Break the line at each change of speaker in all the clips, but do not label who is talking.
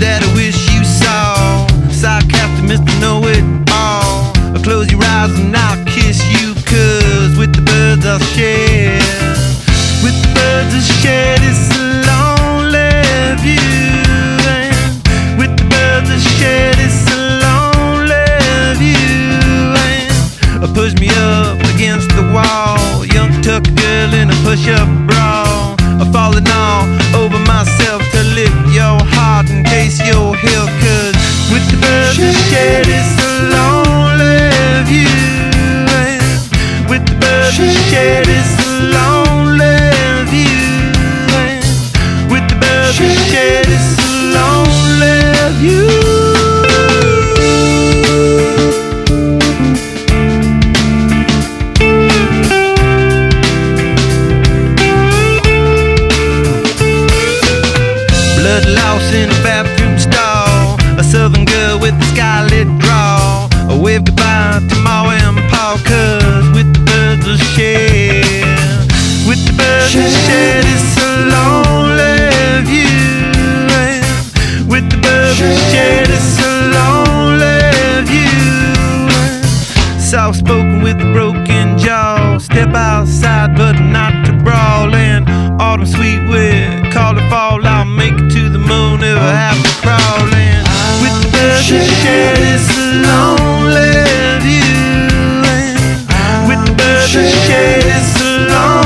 that I wish you saw. Sarcastic Mr. Know It All. I'll close your eyes and I'll kiss you, cause with the birds I'll share. With the birds I'll share this. Shed, it's a lonely view. With the birds we shed, it's a lonely view. Blood loss in a bathroom Soft spoken with a broken jaw. Step outside, but not to brawl. And autumn sweet with call it fall. I'll make it to the moon if I have to crawl. And with the birds that shed, it's a lonely view. And with the birds that shed, it's a lonely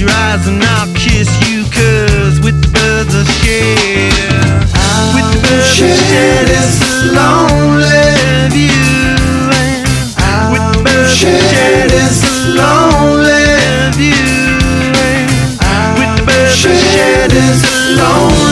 eyes and I'll kiss you, cause with the birds of shed. With the birds of shed, it's a lonely view. And with the birds of shed, it's a lonely view. And with the birds of shed, it's a lonely.